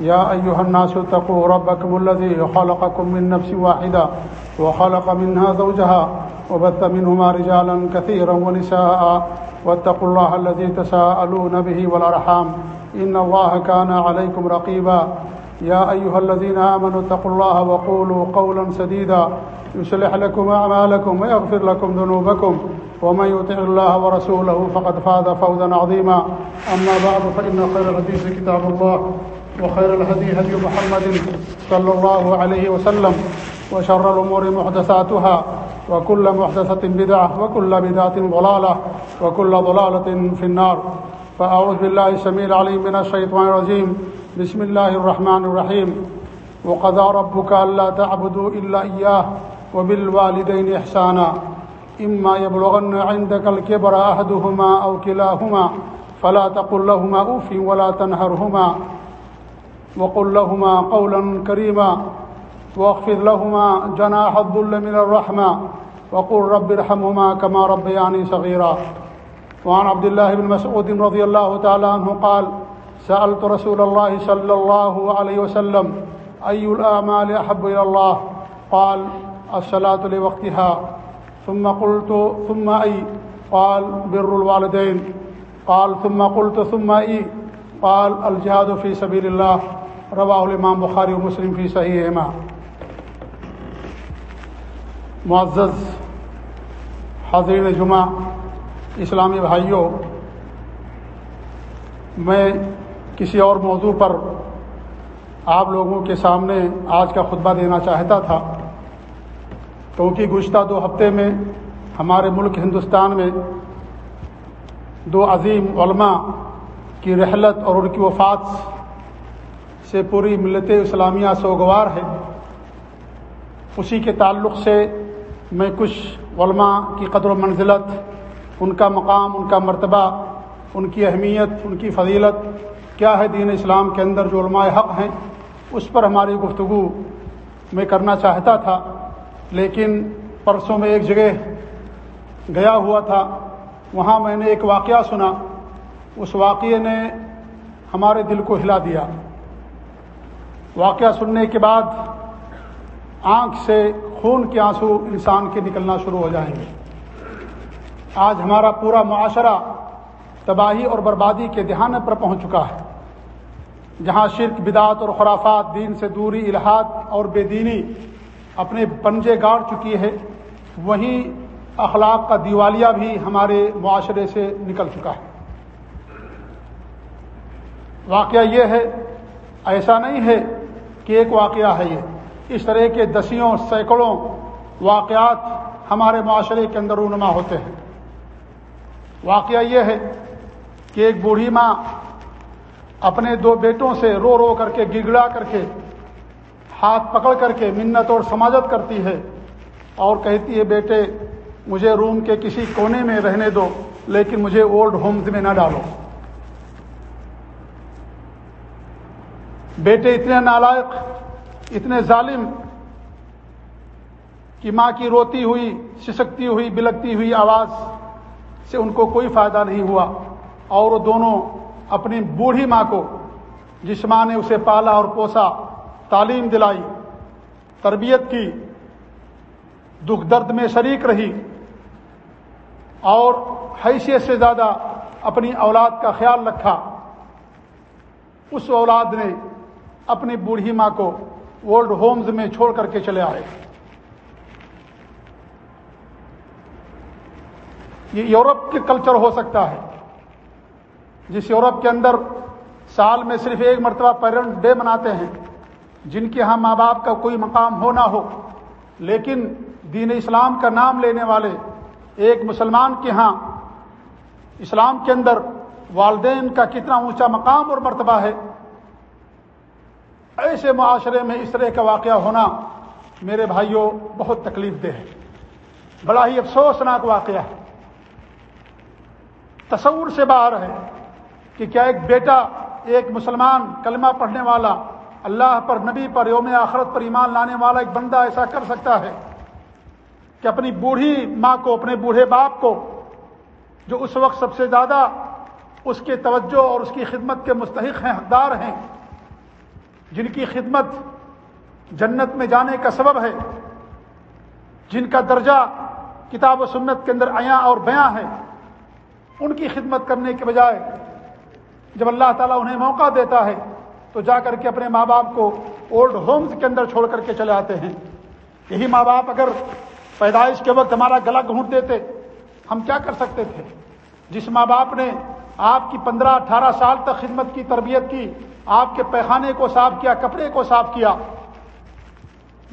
يا أيها الناس اتقوا ربكم الذي خلقكم من نفس واحدة وخلق منها زوجها وبث منهما رجالا كثيرا ونساء واتقوا الله الذي تساءلون به والأرحام إن الله كان عليكم رقيبا يا أيها الذين آمنوا اتقوا الله وقولوا قولا سديدا يسلح لكم أعمالكم ويغفر لكم ذنوبكم ومن يطع الله ورسوله فقد فاز فوزا عظيما أما بعد فإن خير الحديث كتاب الله وخير الهدي هدي محمد صلى الله عليه وسلم وشر الأمور محدثاتها وكل محدثة بدعة وكل بدعة ضلالة وكل ضلالة في النار فأعوذ بالله السميع العليم من الشيطان الرجيم بسم الله الرحمن الرحيم وقضى ربك ألا تعبدوا إلا إياه وبالوالدين إحسانا إما يبلغن عندك الكبر أحدهما أو كلاهما فلا تقل لهما أوف ولا تنهرهما وقل لهما قولا كريما واخفض لهما جناح الذل من الرحمة وقل رب ارحمهما كما ربياني صغيرا. وعن عبد الله بن مسعود رضي الله تعالى عنه قال سألت رسول الله صلى الله عليه وسلم أي الآمال أحب إلى الله؟ قال الصلاة لوقتها. ثم قلت ثم أي؟ قال بر الوالدين. قال ثم قلت ثم أي؟ قال الجهاد في سبيل الله. رواه الامام بخاری و مسلم فی صحیح اما معزز حاضرین جمعہ، اسلامی بھائیوں میں کسی اور موضوع پر آپ لوگوں کے سامنے آج کا خطبہ دینا چاہتا تھا۔ کیونکہ گزشتہ دو ہفتے میں ہمارے ملک ہندوستان میں دو عظیم علماء کی رحلت اور ان کی وفات سے پوری ملت اسلامیہ سوگوار ہے۔ اسی کے تعلق سے میں کچھ علماء کی قدر و منزلت، ان کا مقام، ان کا مرتبہ، ان کی اہمیت، ان کی فضیلت، کیا ہے دین اسلام کے اندر جو علماء حق ہیں، اس پر ہماری گفتگو میں کرنا چاہتا تھا۔ لیکن پرسوں میں ایک جگہ گیا ہوا تھا، وہاں میں نے ایک واقعہ سنا۔ اس واقعے نے ہمارے دل کو ہلا دیا۔ واقعہ سننے کے بعد آنکھ سے خون کے آنسو انسان کے نکلنا شروع ہو جائیں گے۔ آج ہمارا پورا معاشرہ تباہی اور بربادی کے دہانے پر پہنچ چکا ہے، جہاں شرک بدعت اور خرافات دین سے دوری الحاد اور بے دینی اپنے پنجے گاڑ چکی ہے وہیں اخلاق کا دیوالیہ بھی ہمارے معاشرے سے نکل چکا ہے۔ واقعہ یہ ہے، ایسا نہیں ہے کہ ایک واقعہ ہے یہ۔ اس طرح کے دسیوں، سینکڑوں واقعات ہمارے معاشرے کے اندر رونما ہوتے ہیں۔ واقعہ یہ ہے کہ ایک بوڑھی ماں اپنے دو بیٹوں سے رو رو کر کے گگڑا کر کے، ہاتھ پکڑ کر کے منت اور سماجت کرتی ہے اور کہتی ہے، بیٹے، مجھے روم کے کسی کونے میں رہنے دو، لیکن مجھے اولڈ ہومز میں نہ ڈالو۔ بیٹے اتنے نالائق، اتنے ظالم کہ ماں کی روتی ہوئی، سسکتی ہوئی بلکتی ہوئی آواز سے ان کو کوئی فائدہ نہیں ہوا۔ اور وہ دونوں اپنی بوڑھی ماں کو، جس ماں نے اسے پالا اور پوسا، تعلیم دلائی، تربیت کی، دکھ درد میں شریک رہی۔ اور حیثیت سے زیادہ اپنی اولاد کا خیال رکھا۔ اس اولاد نے اپنی بوڑھی ماں کو اولڈ ہومز میں چھوڑ کر کے چلے آئے۔ یہ یورپ کے کلچر ہو سکتا ہے۔ جس یورپ کے اندر سال میں صرف ایک مرتبہ پیرنٹ ڈے مناتے ہیں، جن کے ہاں ماں باپ کا کوئی مقام ہو نہ ہو، لیکن دین اسلام کا نام لینے والے ایک مسلمان کے ہاں اسلام کے اندر والدین کا کتنا اونچا مقام اور مرتبہ ہے ایسے معاشرے میں اس طرح کا واقعہ ہونا میرے بھائیوں بہت تکلیف دہ ہے۔ بڑا ہی افسوسناک واقعہ ہے۔ تصور سے باہر ہے کہ کیا ایک بیٹا، ایک مسلمان کلمہ پڑھنے والا، اللہ پر، نبی پر، یوم آخرت پر ایمان لانے والا ایک بندہ ایسا کر سکتا ہے کہ اپنی بوڑھی ماں کو، اپنے بوڑھے باپ کو، جو اس وقت سب سے زیادہ اس کے توجہ اور اس کی خدمت کے مستحق ہیں، حقدار ہیں جن کی خدمت جنت میں جانے کا سبب ہے، جن کا درجہ کتاب و سنت کے اندر عیاں اور بیاں ہے ان کی خدمت کرنے کے بجائے جب اللہ تعالیٰ انہیں موقع دیتا ہے، تو جا کر کے اپنے ماں باپ کو اولڈ ہومز کے اندر چھوڑ کر کے چلے آتے ہیں۔ یہی ماں باپ اگر پیدائش کے وقت ہمارا گلا گھونٹ دیتے، ہم کیا کر سکتے تھے؟ جس ماں باپ نے آپ کی پندرہ اٹھارہ سال تک خدمت کی، تربیت کی، آپ کے پیخانے کو صاف کیا، کپڑے کو صاف کیا۔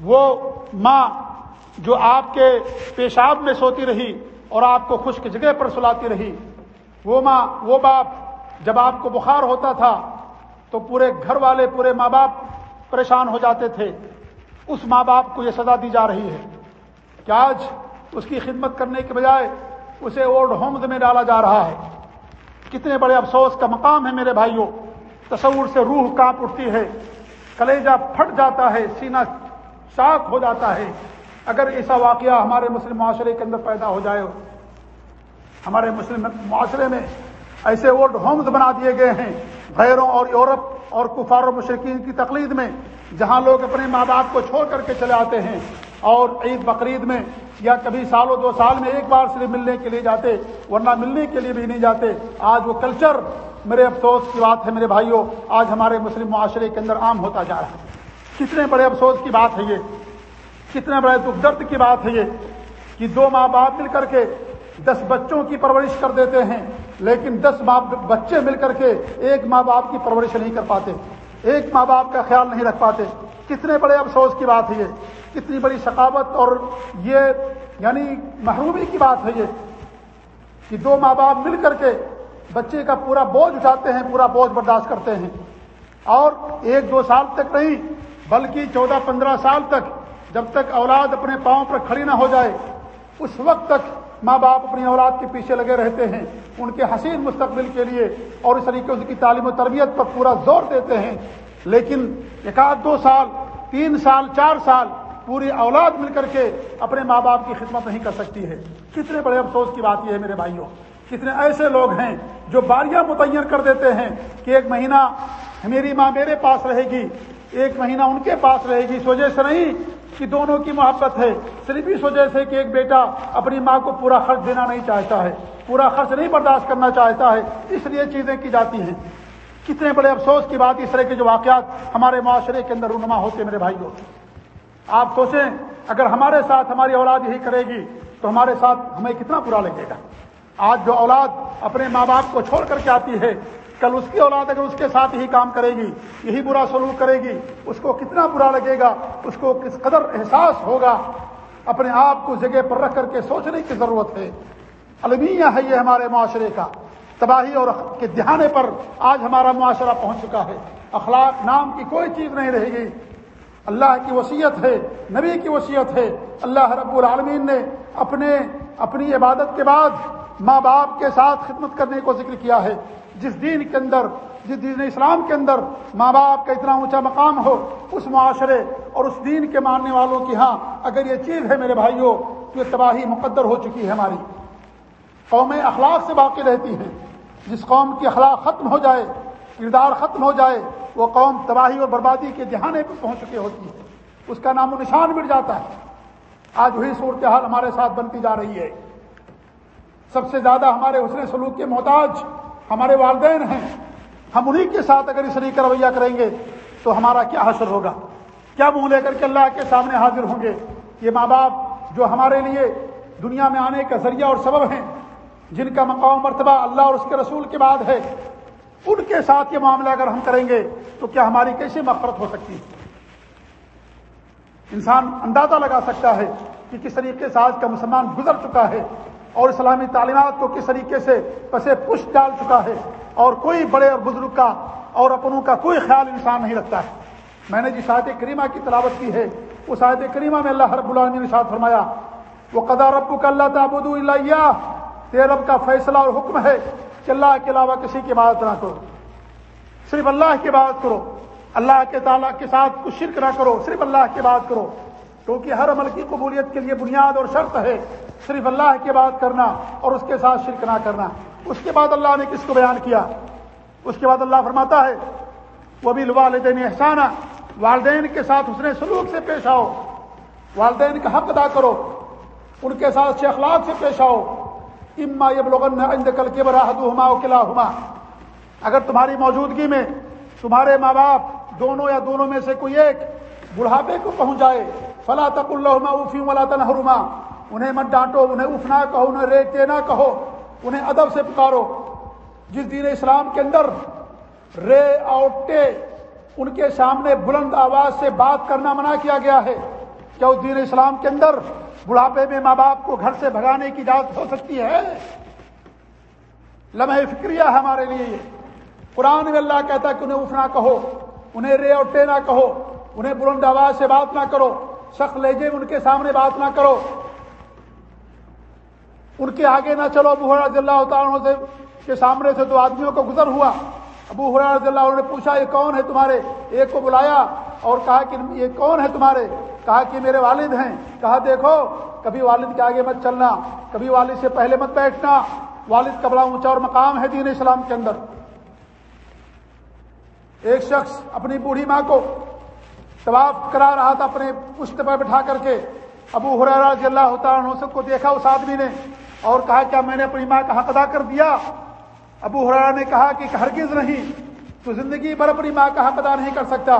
وہ ماں جو آپ کے پیشاب میں سوتی رہی اور آپ کو خشک جگہ پر سلاتی رہی، وہ ماں، وہ باپ جب آپ کو بخار ہوتا تھا تو پورے گھر والے، پورے ماں باپ پریشان ہو جاتے تھے۔ اس ماں باپ کو یہ سزا دی جا رہی ہے کہ آج اس کی خدمت کرنے کے بجائے اسے اولڈ ہومز میں ڈالا جا رہا ہے۔ کتنے بڑے افسوس کا مقام ہے میرے بھائیوں، تصور سے روح کانپ اٹھتی ہے، کلیجہ پھٹ جاتا ہے، سینہ شاک ہو جاتا ہے۔ اگر ایسا واقعہ ہمارے مسلم معاشرے کے اندر پیدا ہو جائے، ہمارے مسلم معاشرے میں ایسے اولڈ ہومز بنا دیے گئے ہیں، غیروں اور یورپ اور کفار و مشرقین کی تقلید میں، جہاں لوگ اپنے ماں باپ کو چھوڑ کر کے چلے آتے ہیں۔ اور عید بقرعید میں یا کبھی سالوں دو سال میں ایک بار صرف ملنے کے لیے جاتے، ورنہ ملنے کے لیے بھی نہیں جاتے۔ آج وہ کلچر میرے افسوس کی بات ہے میرے بھائیوں، آج ہمارے مسلم معاشرے کے اندر عام ہوتا جا رہا ہے۔ کتنے بڑے افسوس کی بات ہے یہ، کتنے بڑے دکھ درد کی بات ہے یہ کہ دو ماں باپ مل کر کے دس بچوں کی پرورش کر دیتے ہیں، لیکن دس ماں بچے مل کر کے ایک ماں باپ کی پرورش نہیں کر پاتے۔ ایک ماں باپ کا خیال نہیں رکھ پاتے۔ کتنے بڑے افسوس کی بات ہے یہ۔ کتنی بڑی ثقافت اور یہ یعنی محرومی کی بات ہے یہ۔ کہ دو ماں باپ مل کر کے بچے کا پورا بوجھ اٹھاتے ہیں، پورا بوجھ برداشت کرتے ہیں۔ اور ایک دو سال تک نہیں، بلکہ چودہ پندرہ سال تک جب تک اولاد اپنے پاؤں پر کھڑی نہ ہو جائے، اس وقت تک ماں باپ اپنی اولاد کے پیچھے لگے رہتے ہیں، ان کے حسین مستقبل کے لیے اور اس طریقے سے کی تعلیم و تربیت پر پورا زور دیتے ہیں۔ لیکن ایک آدھ دو سال، تین سال، چار سال پوری اولاد مل کر کے اپنے ماں باپ کی خدمت نہیں کر سکتی ہے۔ کتنے بڑے افسوس کی بات یہ ہے میرے بھائیوں۔ کتنے ایسے لوگ ہیں جو باریاں متعین کر دیتے ہیں کہ ایک مہینہ میری ماں میرے پاس رہے گی، ایک مہینہ ان کے پاس رہے گی۔ اس وجہ سے نہیں کہ دونوں کی محبت ہے۔ صرف اس وجہ سے کہ ایک بیٹا اپنی ماں کو پورا خرچ دینا نہیں چاہتا ہے۔ پورا خرچ نہیں برداشت کرنا چاہتا ہے۔ اس لیے چیزیں کی جاتی ہیں۔ کتنے بڑے افسوس کی بات اس طرح کے جو واقعات ہمارے معاشرے کے اندر رونما ہوتے میرے بھائی آپ سوچیں، اگر ہمارے ساتھ ہماری اولاد یہی کرے گی، تو ہمارے ساتھ ہمیں کتنا برا لگے گا۔ آج جو اولاد اپنے ماں باپ کو چھوڑ کر کے آتی ہے کل اس کی اولاد اگر اس کے ساتھ ہی کام کرے گی، یہی برا سلوک کرے گی، اس کو کتنا برا لگے گا، اس کو کس قدر احساس ہوگا؟ اپنے آپ کو جگہ پر رکھ کر کے سوچنے کی ضرورت ہے۔ المیہ ہے یہ ہمارے معاشرے کا۔ تباہی اور کے دہانے پر آج ہمارا معاشرہ پہنچ چکا ہے۔ اخلاق نام کی کوئی چیز نہیں رہے گی۔ اللہ کی وصیت ہے، نبی کی وصیت ہے۔ اللہ رب العالمین نے اپنے اپنی عبادت کے بعد ماں باپ کے ساتھ خدمت کرنے کو ذکر کیا ہے۔ جس دین کے اندر، جس دین اسلام کے اندر ماں باپ کا اتنا اونچا مقام ہو، اس معاشرے اور اس دین کے ماننے والوں کی ہاں اگر یہ چیز ہے میرے بھائیوں، تو یہ تباہی مقدر ہو چکی ہے ہماری۔ قومیں اخلاق سے باقی رہتی ہیں۔ جس قوم کی اخلاق ختم ہو جائے، کردار ختم ہو جائے، وہ قوم تباہی اور بربادی کے دہانے پہ پہنچ چکی ہوتی ہے۔ اس کا نام و نشان مٹ جاتا ہے۔ آج وہی صورتحال ہمارے ساتھ بنتی جا رہی ہے۔ سب سے زیادہ ہمارے حسن سلوک کے محتاج ہمارے والدین ہیں۔ ہم انہیں کے ساتھ اگر اس طریقے رویہ کریں گے تو ہمارا کیا حشر ہوگا؟ کیا منہ لے کر کے اللہ کے سامنے حاضر ہوں گے؟ یہ ماں باپ جو ہمارے لیے دنیا میں آنے کا ذریعہ اور سبب ہیں، جن کا مقام مرتبہ اللہ اور اس کے رسول کے بعد ہے، ان کے ساتھ یہ معاملہ اگر ہم کریں گے تو کیا ہماری کیسے مفرت ہو سکتی؟ ہے انسان اندازہ لگا سکتا ہے کہ کس طریقے سے آج کا مسلمان گزر چکا ہے۔ اور اسلامی تعلیمات کو کس طریقے سے پسے پش ڈال چکا ہے اور کوئی بڑے اور بزرگ کا اور اپنوں کا کوئی خیال انسان نہیں رکھتا ہے۔ میں نے جس آیت کریمہ کی تلاوت کی ہے، اس آیت کریمہ میں اللہ رب العالمین نے ساتھ فرمایا وہ قدا رب کا اللہ تعبد اللہ تیر رب کا فیصلہ اور حکم ہے کہ اللہ کے علاوہ کسی کی عبادت نہ کرو۔ صرف اللہ کی عبادت کرو۔ اللہ کے تعالیٰ کے ساتھ کچھ شرک نہ کرو۔ صرف اللہ کی بات کرو۔ کیونکہ ہر عمل کی قبولیت کے لیے بنیاد اور شرط ہے۔ صرف اللہ کی بات کرنا اور اس کے ساتھ شرک نہ کرنا۔ اس کے بعد اللہ نے کس کو بیان کیا؟ اس کے بعد اللہ فرماتا ہے وہ بھی والدین احسانہ والدین کے ساتھ اس نے سلوک سے پیش آؤ۔ والدین کا حق ادا کرو۔ ان کے ساتھ سے اخلاق سے پیش آؤ۔ اما یہ لوگن کل کے براہد ہما کلا ہما اگر تمہاری موجودگی میں تمہارے ماں باپ دونوں یا دونوں میں سے کوئی ایک بڑھاپے کو پہنچ جائے فلا تک اللہ افیم ولا تنہرما انہیں مت ڈانٹو، انہیں اف نہ کہو، انہیں ریتے نہ کہو، انہیں ادب سے پکارو۔ جس دین اسلام کے اندر رے اوٹے ان کے سامنے بلند آواز سے بات کرنا منع کیا گیا ہے، کیا اس دین اسلام کے اندر بڑھاپے میں ماں باپ کو گھر سے بھگانے کی اجازت ہو سکتی ہے؟ لمحے فکریہ ہمارے لیے یہ۔ قرآن میں اللہ کہتا ہے کہ انہیں اٹھنا کہو، انہیں رے اور ٹے نہ کہو، انہیں بلند آواز سے بات نہ کرو، سخت لہجے ان کے سامنے بات نہ کرو۔ ان کے آگے نہ چلو، ابو رضی اللہ تعالیٰ سے کے سامنے سے دو آدمیوں کو گزر ہوا۔ ابو رضی اللہ عنہ نے پوچھا، یہ کون ہے تمہارے؟ ایک کو بلایا اور کہا کہ، یہ کون ہے تمہارے؟ کہا کہ میرے والد ہیں۔ کہا، دیکھو، کبھی والد کے آگے مت چلنا، کبھی والد سے پہلے مت بیٹھنا۔ والد کا بڑا اونچا اور مقام ہے دین اسلام کے اندر۔ ایک شخص اپنی بوڑھی ماں کو طواف کرا رہا تھا اپنے پشت پر بٹھا کر کے۔ ابو حرا رضی اللہ عنہ کو دیکھا، اس آدمی نے اور کہا کیا میں نے اپنی ماں کا حق ادا کر دیا؟ ابو حرارا نے کہا کہ ہرگز نہیں، تو زندگی بھر اپنی ماں کا حق ادا نہیں کر سکتا۔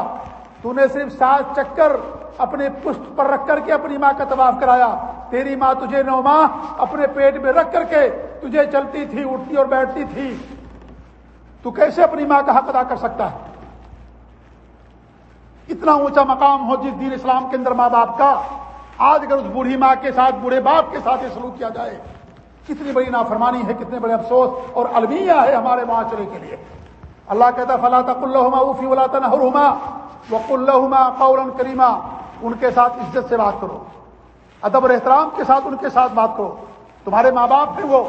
تو نے صرف سات چکر اپنے پشت پر رکھ کر کے اپنی ماں کا طواف کرایا۔ تیری ماں تجھے نو ماہ اپنے پیٹ میں رکھ کر کے تجھے چلتی تھی، اٹھتی اور بیٹھتی تھی۔ تو کیسے اپنی ماں کا حق ادا کر سکتا ہے؟ اتنا اونچا مقام ہو جس دین اسلام کے اندر ماں باپ کا، آج اگر اس بوڑھی ماں کے ساتھ، بوڑھے باپ کے ساتھ یہ سلوک کیا جائے کتنی بڑی نافرمانی ہے، کتنے بڑے افسوس اور المیہ ہے ہمارے معاشرے کے لیے۔ اللہ کہتا فلاں اوفی ولا تنہرما وق اللہ قول کریما ان کے ساتھ عزت سے بات کرو۔ ادب اور احترام کے ساتھ ان کے ساتھ بات کرو۔ تمہارے ماں باپ ہیں وہ۔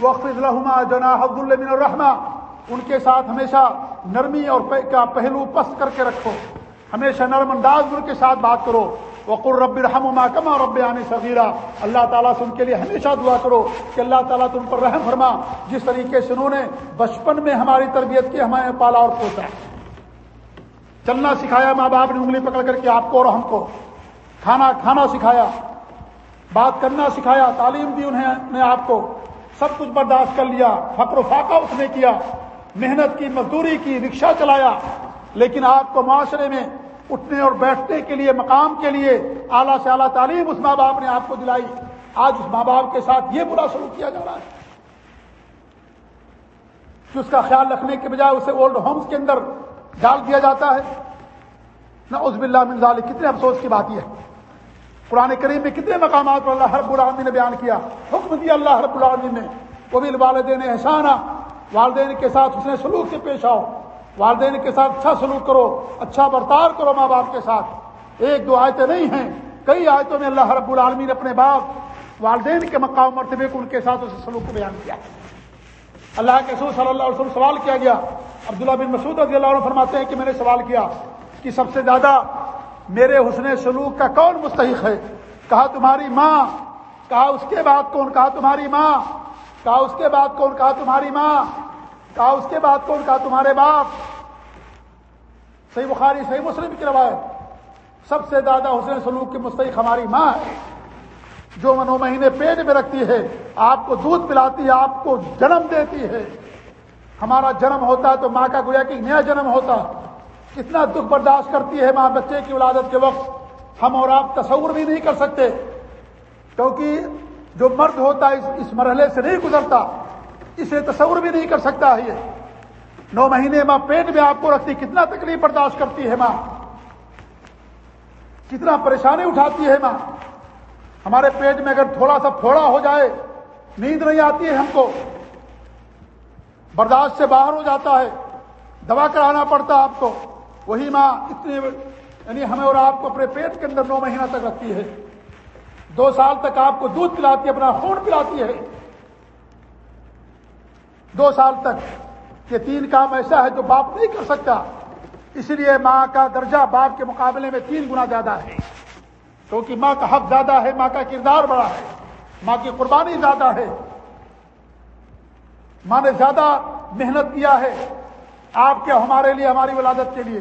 وقف الحما جنا حد المن ان کے ساتھ ہمیشہ نرمی اور کا پہلو پست کر کے رکھو۔ ہمیشہ نرم انداز ان کے ساتھ بات کرو۔ وقر رب رحم کما رب عام صغیرہ اللہ تعالیٰ سے ان کے لیے ہمیشہ دعا کرو کہ اللہ تعالیٰ تم پر رحم فرما، جس طریقے سے انہوں نے بچپن میں ہماری تربیت کی ہمیں پالا اور پوچھا چلنا سکھایا ماں باپ نے انگلی پکڑ کر کے آپ کو اور ہم کو۔ کھانا کھانا سکھایا، بات کرنا سکھایا، تعلیم دی انہیں نے آپ کو۔ سب کچھ برداشت کر لیا، فقر و فاقہ اس نے کیا۔ محنت کی، مزدوری کی رکشا چلایا۔ لیکن آپ کو معاشرے میں اٹھنے اور بیٹھنے کے لیے، مقام کے لیے اعلیٰ سے اعلیٰ تعلیم اس ماں باپ نے آپ کو دلائی۔ آج اس ماں باپ کے ساتھ یہ برا سلوک کیا جا رہا ہے۔ کہ اس کا خیال رکھنے کے بجائے اسے اولڈ ہومس کے اندر ڈال دیا جاتا ہے۔ نہ اس بلّہ منظال کتنے افسوس کی بات یہ ہے۔ قرآن کریم میں کتنے مقامات پر اللہ ہر العالمین نے بیان کیا۔ حکم دیا اللہ ہر العالمین نے۔ وہ بھی والدین احسانہ والدین کے ساتھ اس نے سلوک سے پیش آؤ۔ والدین کے ساتھ اچھا سلوک کرو اچھا برتار کرو ماں باپ کے ساتھ۔ ایک دو آیتیں نہیں ہیں۔ کئی آیتوں میں اللہ رب العالمین نے اپنے باپ، والدین کے مقام مرتبے کو ان کے ساتھ اسے سلوک کو بیان کیا۔ اللہ کے سور صلی اللہ علیہ وسلم سوال کیا گیا۔ عبداللہ بن مسعود رضی اللہ عنہ فرماتے ہیں کہ میں نے سوال کیا کہ سب سے زیادہ میرے حسن سلوک کا کون مستحق ہے؟ کہا تمہاری ماں۔ کہا اس کے بعد کون؟ کہا تمہاری ماں۔ کہا اس کے بعد کون؟ کہا تمہاری ماں۔ کہا اس کے بعد کون کہا تمہارے باپ؟ صحیح بخاری، صحیح مسلم کی روایت۔ سب سے زیادہ حسین سلوک کی مستحق ہماری ماں ہے، جو منو مہینے پیٹ میں رکھتی ہے، آپ کو دودھ پلاتی ہے، آپ کو جنم دیتی ہے۔ ہمارا جنم ہوتا ہے تو ماں کا گویا کہ نیا جنم ہوتا۔ کتنا دکھ برداشت کرتی ہے ماں بچے کی ولادت کے وقت۔ ہم اور آپ تصور بھی نہیں کر سکتے، کیونکہ جو مرد ہوتا ہے اس مرحلے سے نہیں گزرتا۔ اسے تصور بھی نہیں کر سکتا ہے یہ۔ نو مہینے ماں پیٹ میں آپ کو رکھتی کتنا تکلیف برداشت کرتی ہے ماں۔ کتنا پریشانی اٹھاتی ہے ماں۔ ہمارے پیٹ میں اگر تھوڑا سا پھوڑا ہو جائے، نیند نہیں آتی ہے ہم کو۔ برداشت سے باہر ہو جاتا ہے۔ دوا کرانا پڑتا آپ کو۔ وہی ماں اتنے یعنی ہمیں اور آپ کو اپنے پیٹ کے اندر نو مہینہ تک رکھتی ہے۔ دو سال تک آپ کو دودھ پلاتی ہے، اپنا خون پلاتی ہے۔ دو سال تک یہ تین کام ایسا ہے جو باپ نہیں کر سکتا۔ اس لیے ماں کا درجہ باپ کے مقابلے میں تین گنا زیادہ ہے۔ کیونکہ ماں کا حق زیادہ ہے، ماں کا کردار بڑا ہے۔ ماں کی قربانی زیادہ ہے۔ ماں نے زیادہ محنت کیا ہے۔ آپ کے ہمارے لیے، ہماری ولادت کے لیے۔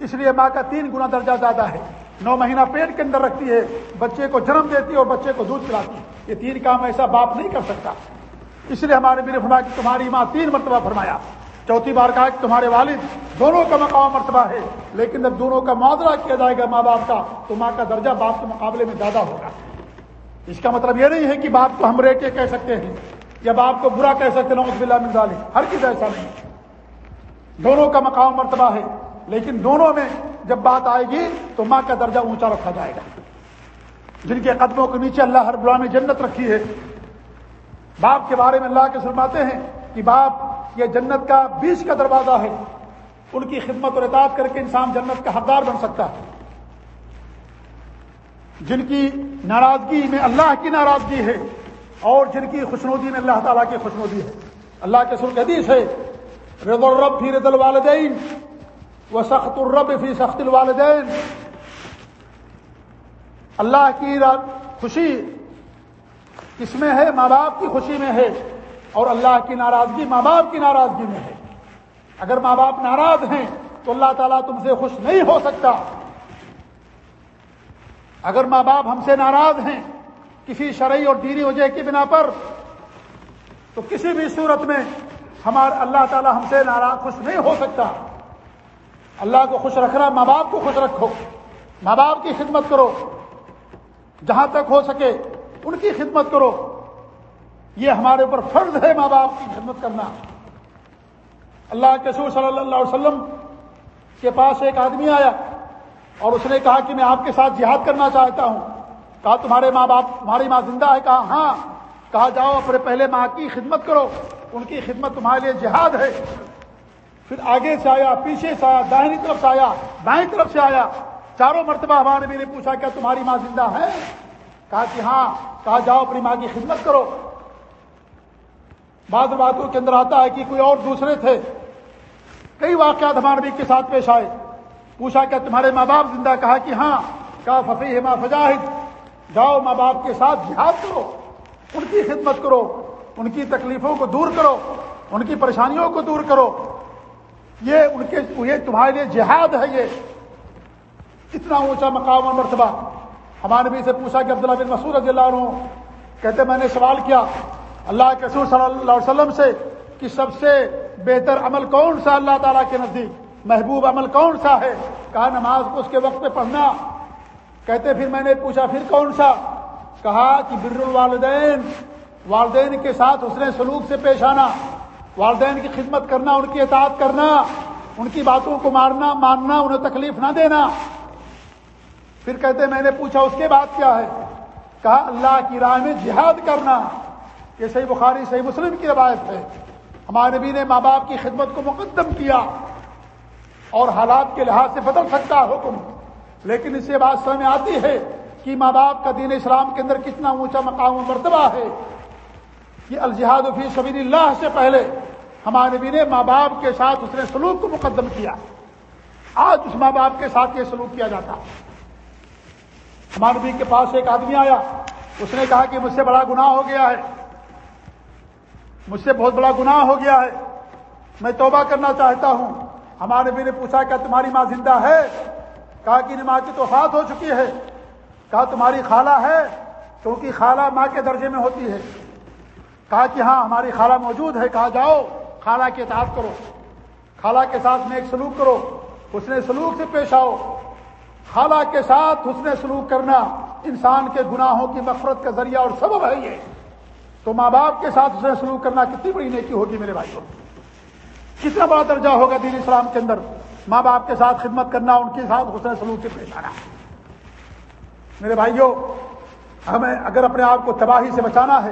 اس لیے ماں کا تین گنا درجہ زیادہ ہے۔ نو مہینہ پیٹ کے اندر رکھتی ہے، بچے کو جنم دیتی ہے اور بچے کو دودھ پلاتی ہے۔ یہ تین کام ایسا باپ نہیں کر سکتا۔ اس لیے ہمارے میرے فرمایا کہ تمہاری ماں تین مرتبہ فرمایا، چوتھی بار کہا کہ تمہارے والد دونوں کا مقام مرتبہ ہے، لیکن جب دونوں کا معاوضہ کیا جائے گا ماں باپ کا، تو ماں کا درجہ باپ کے مقابلے میں زیادہ ہوگا۔ اس کا مطلب یہ نہیں ہے کہ باپ کو ہم ریٹے کہہ سکتے ہیں یا باپ کو برا کہہ سکتے نوز بلّہ مزال ہر چیز ایسا نہیں۔ دونوں کا مقام مرتبہ ہے، لیکن دونوں میں جب بات آئے گی، تو ماں کا درجہ اونچا رکھا جائے گا۔ جن کے قدموں کے نیچے اللہ ہر بلا نے جنت رکھی ہے باپ کے بارے میں اللہ کے سلماتے ہیں کہ باپ یہ جنت کا بیچ کا دروازہ ہے۔ ان کی خدمت اور اطاعت کر کے انسان جنت کا حقدار بن سکتا ہے۔ جن کی ناراضگی میں اللہ کی ناراضگی ہے اور جن کی خوشنودی میں اللہ تعالیٰ کی خوشنودی ہے۔ اللہ کے سر حدیث ہے رض الرب فی رد الوالدین و سخت الرب فی سخت الوالدین۔ اللہ کی خوشی کس میں ہے؟ ماں باپ کی خوشی میں ہے اور اللہ کی ناراضگی ماں باپ کی ناراضگی میں ہے۔ اگر ماں باپ ناراض ہیں تو اللہ تعالیٰ تم سے خوش نہیں ہو سکتا۔ اگر ماں باپ ہم سے ناراض ہیں کسی شرعی اور دینی وجہ کی بنا پر، تو کسی بھی صورت میں ہمارا اللہ تعالیٰ ہم سے ناراض، خوش نہیں ہو سکتا۔ اللہ کو خوش رکھنا، ماں باپ کو خوش رکھو۔ ماں باپ کی خدمت کرو۔ جہاں تک ہو سکے ان کی خدمت کرو۔ یہ ہمارے اوپر فرض ہے ماں باپ کی خدمت کرنا۔ اللہ کے سور صلی اللہ علیہ وسلم کے پاس ایک آدمی آیا اور اس نے کہا کہ میں آپ کے ساتھ جہاد کرنا چاہتا ہوں۔ کہا، تمہارے ماں باپ، تمہاری ماں زندہ ہے؟ کہا ہاں۔ کہا، جاؤ اپنے پہلے ماں کی خدمت کرو۔ ان کی خدمت تمہارے لیے جہاد ہے۔ پھر آگے سے آیا، پیچھے سے آیا، داہنی طرف سے آیا، بائیں طرف سے آیا۔ چاروں مرتبہ ہمارے نے پوچھا، کیا تمہاری ماں زندہ ہے؟ کہا کہ ہاں کہا جاؤ، اپنی ماں کی خدمت کرو۔ بعض باتوں کے اندر آتا ہے کہ کوئی اور دوسرے تھے۔ کئی واقعات ہمارے بھی کے ساتھ پیش آئے۔ پوچھا کیا تمہارے ماں باپ زندہ کہا کہ ہاں کہا ففی ہے ماں فجاہد، جاؤ ماں باپ کے ساتھ جہاد کرو، ان کی خدمت کرو، ان کی تکلیفوں کو دور کرو، ان کی پریشانیوں کو دور کرو۔ یہ ان کے، یہ تمہارے لیے جہاد ہے یہ۔ اتنا اونچا مقام اور مرتبہ۔ ہمارے بھی سے پوچھا کہ عبداللہ بن مسعود رضی اللہ عنہ، کہتے میں نے سوال کیا، اللہ کے رسول صلی اللہ علیہ وسلم سے کہ سب سے بہتر عمل کون سا اللہ تعالیٰ کے نزدیک؟ محبوب عمل کون سا ہے؟ کہا نماز کو اس کے وقت پہ پڑھنا۔ کہتے پھر میں نے پوچھا، پھر کون سا؟ کہا کہ بر الوالدین، والدین کے ساتھ اس نے سلوک سے پیش آنا، والدین کی خدمت کرنا، ان کی اطاعت کرنا، ان کی باتوں کو مارنا، ماننا، انہیں تکلیف نہ دینا۔ پھر کہتے میں نے پوچھا، اس کے بعد کیا ہے؟ کہا، اللہ کی راہ میں جہاد کرنا. یہ صحیح بخاری، صحیح مسلم کی روایت ہے. ہمارے نبی نے ماں باپ کی خدمت کو مقدم کیا اور حالات کے لحاظ سے بدل سکتا حکم. لیکن اس سے بات سمجھ میں آتی ہے کہ ماں باپ کا دین اسلام کے اندر کتنا اونچا مقام و مرتبہ ہے. یہ الجہاد فی سبیل اللہ سے پہلے ہمارے نبی نے ماں باپ کے ساتھ اس نے سلوک کو مقدم کیا. آج اس ماں باپ کے ساتھ یہ سلوک کیا جاتا. ہمارے نبی کے پاس ایک آدمی آیا، اس نے کہا کہ مجھ سے بڑا گناہ ہو گیا ہے۔ مجھ سے بہت بڑا گناہ ہو گیا ہے۔ میں توبہ کرنا چاہتا ہوں۔ ہمارے نبی نے پوچھا، کیا تمہاری ماں زندہ ہے؟ کہا کہ ماں کی توفات ہو چکی ہے۔ کہا، تمہاری خالہ ہے، کیونکہ خالہ ماں کے درجے میں ہوتی ہے۔ کہا کہ ہاں ہماری خالہ موجود ہے۔ کہا، جاؤ، خالہ کے اطاعت کرو۔ خالہ کے ساتھ میں ایک سلوک کرو۔ اس نے سلوک سے پیش آؤ۔ خالہ کے ساتھ اس نے سلوک کرنا انسان کے گناہوں کی مفرت کا ذریعہ اور سبب ہے یہ۔ تو ماں باپ کے ساتھ اس نے سلوک کرنا کتنی بڑی نیکی ہوگی میرے بھائیوں۔ کتنا بڑا درجہ ہوگا دین اسلام کے اندر۔ ماں باپ کے ساتھ خدمت کرنا، ان کے ساتھ حسن سلوک سے پیش آنا۔ میرے بھائیوں، ہمیں اگر اپنے آپ کو تباہی سے بچانا ہے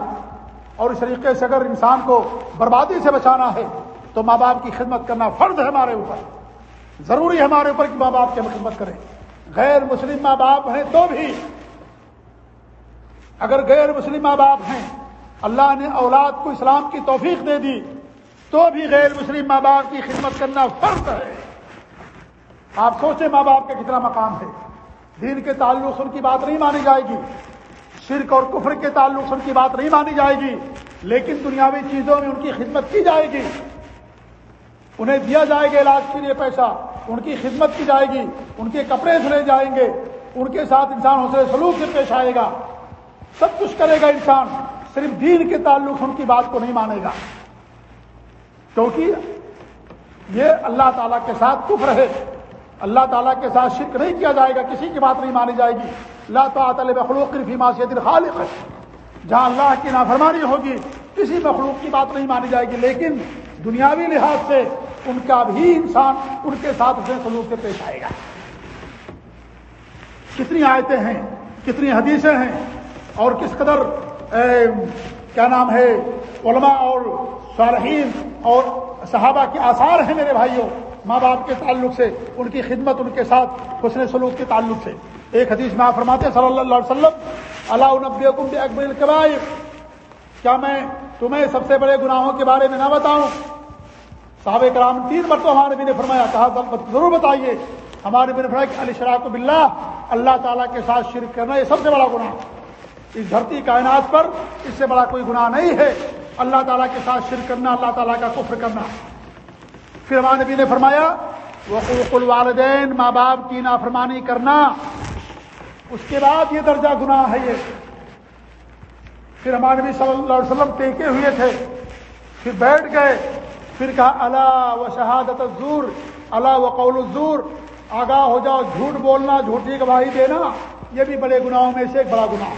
اور اس طریقے سے اگر انسان کو بربادی سے بچانا ہے، تو ماں باپ کی خدمت کرنا فرض ہے ہمارے اوپر۔ ضروری ہمارے اوپر کہ ماں باپ کی ہم خدمت کریں۔ غیر مسلم ماں باپ ہیں تو بھی اگر غیر مسلم ماں باپ ہیں، اللہ نے اولاد کو اسلام کی توفیق دے دی، تو بھی غیر مسلم ماں باپ کی خدمت کرنا فرض ہے۔ آپ سوچیں ماں باپ کا کتنا مقام ہے۔ دین کے تعلق ان کی بات نہیں مانی جائے گی۔ شرک اور کفر کے تعلق ان کی بات نہیں مانی جائے گی۔ لیکن دنیاوی چیزوں میں ان کی خدمت کی جائے گی۔ انہیں دیا جائے گا علاج کے لیے پیسہ۔ ان کی خدمت کی جائے گی، ان کے کپڑے دھلے جائیں گے، ان کے ساتھ انسان حوصلے سلوک سے پیش آئے گا۔ سب کچھ کرے گا انسان، صرف دین کے تعلق ان کی بات کو نہیں مانے گا۔ کیونکہ یہ اللہ تعالیٰ کے ساتھ کفر ہے۔ اللہ تعالیٰ کے ساتھ شرک نہیں کیا جائے گا، کسی کی بات نہیں مانی جائے گی۔ اللہ تعالیٰ مخلوق معاشیت خالق ہے جہاں اللہ کی نافرمانی ہوگی، کسی مخلوق کی بات نہیں مانی جائے گی، لیکن دنیاوی لحاظ سے ان کا بھی انسان ان کے ساتھ اسے سلوک سے پیش آئے گا۔ کتنی آیتیں ہیں، کتنی حدیثیں ہیں اور کس قدر کیا نام ہے، علماء اور صالحین اور صحابہ کے آثار ہیں میرے بھائیوں، ماں باپ کے تعلق سے، ان کی خدمت ان کے ساتھ حسن سلوک کے تعلق سے۔ ایک حدیث میں آپ فرماتے صلی اللہ علیہ وسلم، اللہ اکبر القبائر. کیا میں تمہیں سب سے بڑے گناہوں کے بارے میں نہ بتاؤں؟ صحابہ کرام تین مرتبہ ہمارے بھی نے فرمایا، کہا، ضرور بتائیے۔ ہمارے بھی نے فرمایا کہ علی شراک بلّہ اللہ تعالیٰ کے ساتھ شرک کرنا یہ سب سے بڑا گناہ اس دھرتی کائنات پر اس سے بڑا کوئی گناہ نہیں ہے۔ اللہ تعالیٰ کے ساتھ شرک کرنا، اللہ تعالیٰ کا کفر کرنا۔ پھر ہمارے نبی نے فرمایا وقوق الوالدین ماں باپ کی نافرمانی کرنا۔ اس کے بعد یہ درجہ گناہ ہے یہ۔ پھر ہمارے نبی صلی اللہ علیہ وسلم ٹیکے ہوئے تھے۔ پھر بیٹھ گئے۔ پھر کہا اللہ و شہادت الزور اللہ و قول الزور. آگاہ ہو جاؤ، جھوٹ بولنا، جھوٹی گواہی دینا، یہ بھی بڑے گناہوں میں سے ایک بڑا گناہ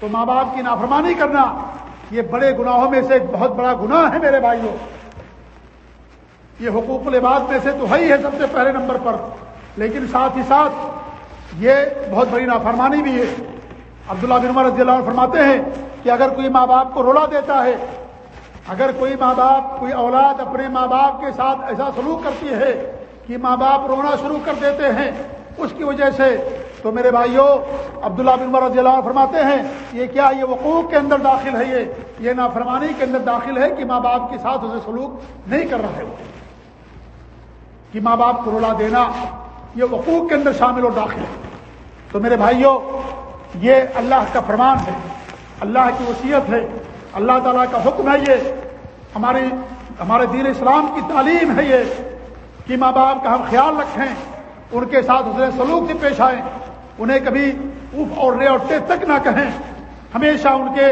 تو ماں باپ کی نافرمانی کرنا، یہ بڑے گناہوں میں سے ایک بہت بڑا گناہ ہے میرے بھائیوں۔ یہ حقوق العباد میں سے تو ہے ہی ہے سب سے پہلے نمبر پر۔ لیکن ساتھ ہی ساتھ یہ بہت بڑی نافرمانی بھی ہے۔ عبداللہ بن عمر رضی اللہ عنہ فرماتے ہیں کہ اگر کوئی ماں باپ کو رولا دیتا ہے اگر کوئی ماں باپ، کوئی اولاد اپنے ماں باپ کے ساتھ ایسا سلوک کرتی ہے کہ ماں باپ رونا شروع کر دیتے ہیں، اس کی وجہ سے تو میرے بھائیوں عبداللہ بن عمر رضی اللہ عنہ فرماتے ہیں، یہ کیا یہ وقوق کے اندر داخل ہے یہ؟ یہ نافرمانی کے اندر داخل ہے کہ ماں باپ کے ساتھ اسے سلوک نہیں کر رہے وہ کہ ماں باپ کو رولا دینا یہ وقوق کے اندر شامل اور داخل ہے۔ تو میرے بھائیوں یہ اللہ کا فرمان ہے، اللہ کی وصیت ہے۔ اللہ تعالیٰ کا حکم ہے یہ۔ ہماری ہمارے دین اسلام کی تعلیم ہے یہ کہ ماں باپ کا ہم خیال رکھیں، ان کے ساتھ اسے سلوک سے پیش آئیں۔ انہیں کبھی اف اور رے اور ٹے تک نہ کہیں۔ ہمیشہ ان کے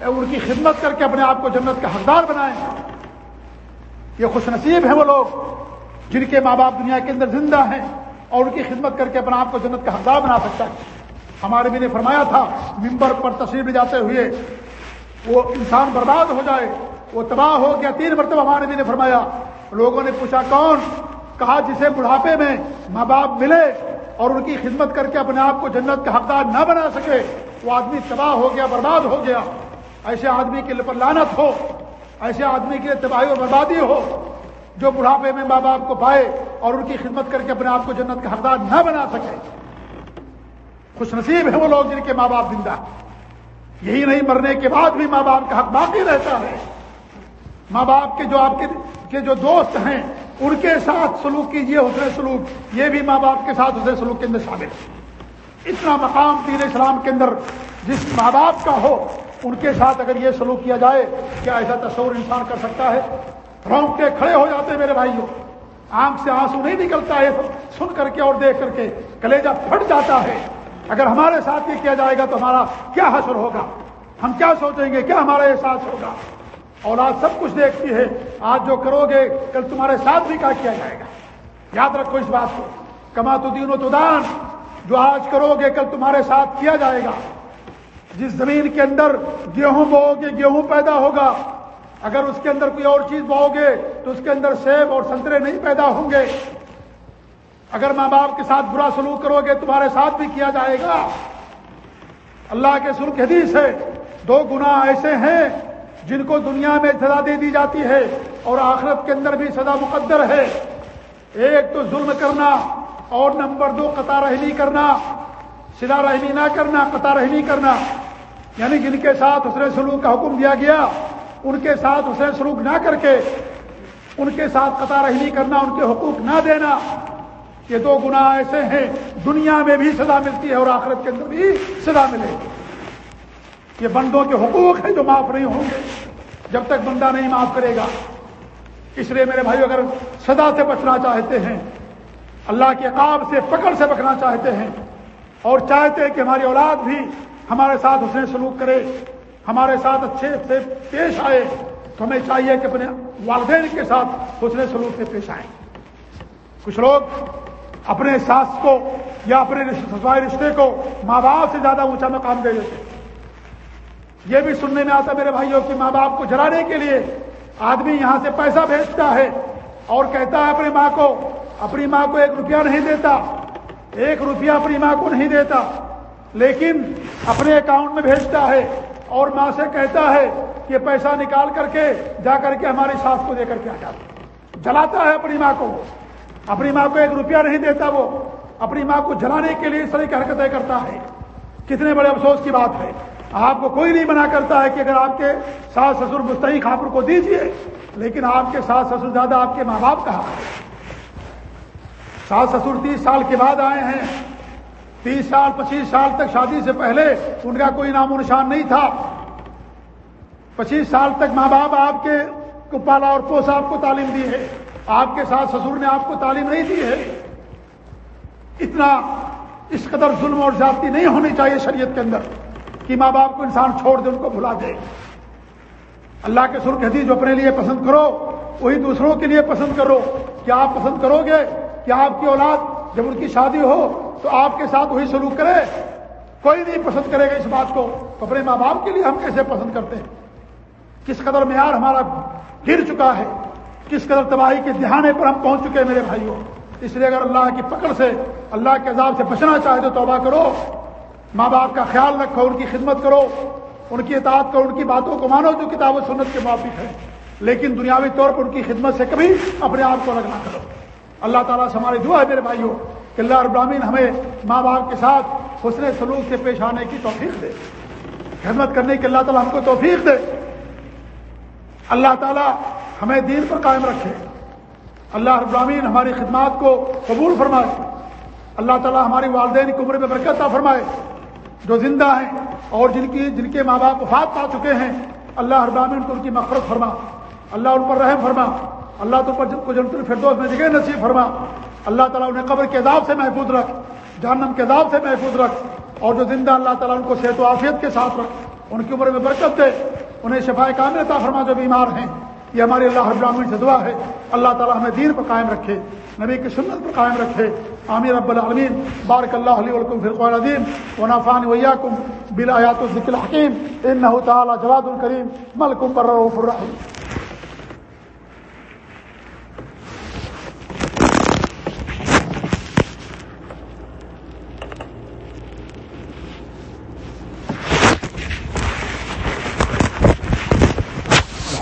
ان کی خدمت کر کے اپنے آپ کو جنت کا حقدار بنائیں۔ یہ خوش نصیب ہیں وہ لوگ جن کے ماں باپ دنیا کے اندر زندہ ہیں اور ان کی خدمت کر کے اپنے آپ کو جنت کا حقدار بنا سکتا ہے۔ ہمارے بھی نے فرمایا تھا ممبر پر تصویر لے جاتے ہوئے وہ انسان برباد ہو جائے، وہ تباہ ہو گیا۔ تین مرتبہ ہمارے بھی نے فرمایا، لوگوں نے پوچھا، کون؟ کہا، جسے بڑھاپے میں ماں باپ ملے اور ان کی خدمت کر کے اپنے آپ کو جنت کا حقدار نہ بنا سکے، وہ آدمی تباہ ہو گیا، برباد ہو گیا۔ ایسے آدمی کے لیے لانت ہو، ایسے آدمی کے لیے تباہی اور بربادی ہو، جو بڑھاپے میں ماں باپ کو پائے اور ان کی خدمت کر کے اپنے آپ کو جنت کا حقدار نہ بنا سکے۔ خوش نصیب ہے وہ لوگ جن کے ماں باپ زندہ یہی نہیں، مرنے کے بعد بھی ماں باپ کا حق باقی رہتا ہے۔ ماں باپ کے جو آپ کے جو دوست ہیں، ان کے ساتھ سلوک کیجیے حسن سلوک، یہ بھی ماں باپ کے ساتھ حسن سلوک کے اندر شامل ہے۔ اتنا مقام دین اسلام کے اندر جس ماں باپ کا ہو، ان کے ساتھ اگر یہ سلوک کیا جائے کیا ایسا تصور انسان کر سکتا ہے، رونگٹے کھڑے ہو جاتے ہیں میرے بھائیوں۔ آنکھ سے آنسو نہیں نکلتا ہے سن کر کے اور دیکھ کر کے کلیجا پھٹ جاتا ہے۔ اگر ہمارے ساتھ یہ کیا جائے گا تو ہمارا کیا حشر ہوگا؟ ہم کیا سوچیں گے؟ کیا ہمارا احساس ہوگا؟ اولاد سب کچھ دیکھتی ہے۔ آج جو کرو گے، کل تمہارے ساتھ بھی کیا کیا جائے گا؟ یاد رکھو اس بات کو۔ کما تو دین و تدان جو آج کرو گے، کل تمہارے ساتھ کیا جائے گا؟ جس زمین کے اندر گیہوں بو گے، گیہوں پیدا ہوگا۔ اگر اس کے اندر کوئی اور چیز بہو گے، تو اس کے اندر سیب اور سنترے نہیں پیدا ہوں گے۔ اگر ماں باپ کے ساتھ برا سلوک کرو گے، تمہارے ساتھ بھی کیا جائے گا؟ اللہ کے سلک حدیث ہے، دو گنا ایسے ہیں جن کو دنیا میں سزا دے دی جاتی ہے اور آخرت کے اندر بھی سزا مقدر ہے۔ ایک تو ظلم کرنا اور نمبر دو قطع رحمی کرنا سلا رحمی نہ کرنا، قطع رحمی کرنا۔ یعنی جن کے ساتھ حسن سلوک کا حکم دیا گیا، ان کے ساتھ حسن سلوک نہ کر کے، ان کے ساتھ قطع رحمی کرنا، ان کے حقوق نہ دینا۔ یہ دو گناہ ایسے ہیں، دنیا میں بھی سزا ملتی ہے اور آخرت کے اندر بھی سزا ملے گی۔ یہ بندوں کے حقوق ہیں جو معاف نہیں ہوں گے۔ جب تک بندہ نہیں معاف کرے گا، اس لیے میرے بھائی اگر سزا سے بچنا چاہتے ہیں، اللہ کے عقاب سے پکڑ سے بچنا چاہتے ہیں، اور چاہتے ہیں کہ ہماری اولاد بھی ہمارے ساتھ حسن سلوک کرے، ہمارے ساتھ اچھے سے پیش آئے، تو ہمیں چاہیے کہ اپنے والدین کے ساتھ حسن سلوک سے پیش آئیں۔ کچھ لوگ اپنے ساس کو یا اپنے سسوائی رشتے کو ماں باپ سے زیادہ اونچا مقام دے دیتے یہ بھی سننے میں آتا میرے بھائیوں کہ ماں باپ کو جلانے کے لیے آدمی یہاں سے پیسہ بھیجتا ہے اور کہتا ہے اپنی ماں کو، اپنی ماں کو ایک روپیہ نہیں دیتا۔ ایک روپیہ اپنی ماں کو نہیں دیتا۔ لیکن اپنے اکاؤنٹ میں بھیجتا ہے اور ماں سے کہتا ہے کہ پیسہ نکال کر کے، جا کر کے ہماری ساس کو دے کر کے آ جاتا جلاتا ہے اپنی ماں کو۔ اپنی ماں کو ایک روپیہ نہیں دیتا وہ، اپنی ماں کو جلانے کے لیے اس طرح کی حرکتیں کرتا ہے۔ کتنے بڑے افسوس کی بات ہے۔ آپ کو کوئی نہیں منع کرتا ہے کہ اگر آپ کے ساس سسر مستحق آپ کو دیجیے لیکن آپ کے ساس سسر زیادہ آپ کے ماں باپ کہا ساس سسر تیس سال کے بعد آئے ہیں۔ تیس سال، پچیس سال تک شادی سے پہلے ان کا کوئی نام و نشان نہیں تھا۔ پچیس سال تک ماں باپ آپ کے کو پالا اور پوسا آپ کو تعلیم دی ہے۔ آپ کے ساتھ سسر نے آپ کو تعلیم نہیں دی ہے۔ اتنا اس قدر ظلم اور زیادتی نہیں ہونی چاہیے شریعت کے اندر کہ ماں باپ کو انسان چھوڑ دے، ان کو بھلا دے۔ اللہ کے سر کہتی جو اپنے لیے پسند کرو، وہی دوسروں کے لیے پسند کرو۔ کیا آپ پسند کرو گے؟ کیا آپ کی اولاد جب ان کی شادی ہو تو آپ کے ساتھ وہی سلوک کرے؟ کوئی نہیں پسند کرے گا اس بات کو۔ تو اپنے ماں باپ کے لیے ہم کیسے پسند کرتے ہیں؟ کس قدر معیار ہمارا گر چکا ہے؟ کس قدر تباہی کے دہانے پر ہم پہنچ چکے ہیں میرے بھائیوں؟ اس لیے اگر اللہ کی پکڑ سے، اللہ کے عذاب سے بچنا چاہے تو توبہ کرو۔ ماں باپ کا خیال رکھو، ان کی خدمت کرو، ان کی اطاعت کرو، ان کی باتوں کو مانو جو کتاب و سنت کے موافق ہے لیکن دنیاوی طور پر ان کی خدمت سے کبھی اپنے آپ کو لگنا کرو۔ اللہ تعالیٰ سے ہماری دعا ہے میرے بھائیوں کہ اللہ ابراہین ہمیں ماں باپ کے ساتھ حسن سلوک سے پیش آنے کی توفیق دے۔ خدمت کرنے کی اللہ تعالیٰ ہم کو توفیق دے۔ اللہ تعالیٰ ہمیں دین پر قائم رکھے۔ اللہ ابراہین ہماری خدمات کو قبول فرمائے۔ اللہ تعالیٰ ہماری والدین کی عمر میں برکت فرمائے۔ جو زندہ ہیں اور جن کی جن کے ماں باپ وفات پا چکے ہیں، اللہ ابراہین کو ان کی مفرت فرما۔ اللہ ان پر رحم فرما۔ اللہ تو کو جنت الفردوس میں جگہ نصیب فرما۔ اللہ تعالیٰ انہیں قبر کے عذاب سے محفوظ رکھ، جہنم کے عذاب سے محفوظ رکھ۔ اور جو زندہ اللہ تعالیٰ ان کو صحت و عافیت کے ساتھ رکھ، ان کی عمر میں برکت دے، انہیں شفا کامل عطا فرما جو بیمار ہیں۔ یہ ہمارے اللہ ابراہین سے دعا ہے۔ اللہ تعالیٰ ہمیں دین پر قائم رکھے، نبی کی سنت پر قائم رکھے۔ عامر رب العالمین۔ بارک اللہ علیہ ولکم فرقان عظیم و نافان ویاکم بلایات الذکر الحکیم۔ انہ تعالی جواد الکریم۔ ملکم بر الرحیم۔